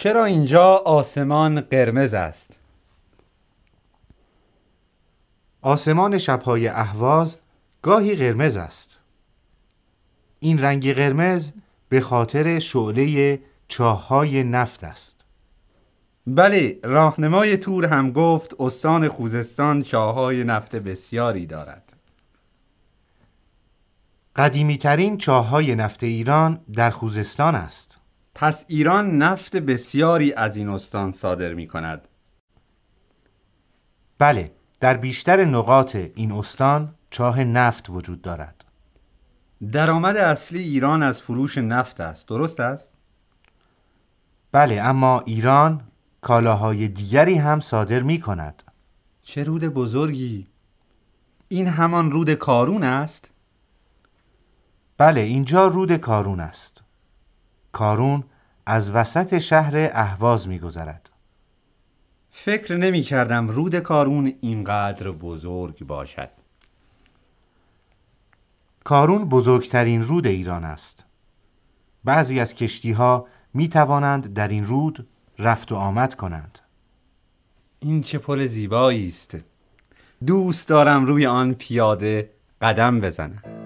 چرا اینجا آسمان قرمز است؟ آسمان شبهای اهواز گاهی قرمز است. این رنگ قرمز به خاطر شعله چاههای نفت است. بله راهنمای تور هم گفت استان خوزستان چاهای نفت بسیاری دارد. قدیمی ترین چاههای نفت ایران در خوزستان است. پس ایران نفت بسیاری از این استان صادر می کند بله در بیشتر نقاط این استان چاه نفت وجود دارد. درآمد اصلی ایران از فروش نفت است. درست است؟ بله اما ایران کالاهای دیگری هم صادر می کند چه رود بزرگی! این همان رود کارون است؟ بله اینجا رود کارون است. کارون از وسط شهر اهواز می گذرد فکر نمی کردم رود کارون اینقدر بزرگ باشد. کارون بزرگترین رود ایران است. بعضی از کشتی ها می توانند در این رود رفت و آمد کنند. این چه پل زیبایی است. دوست دارم روی آن پیاده قدم بزنم.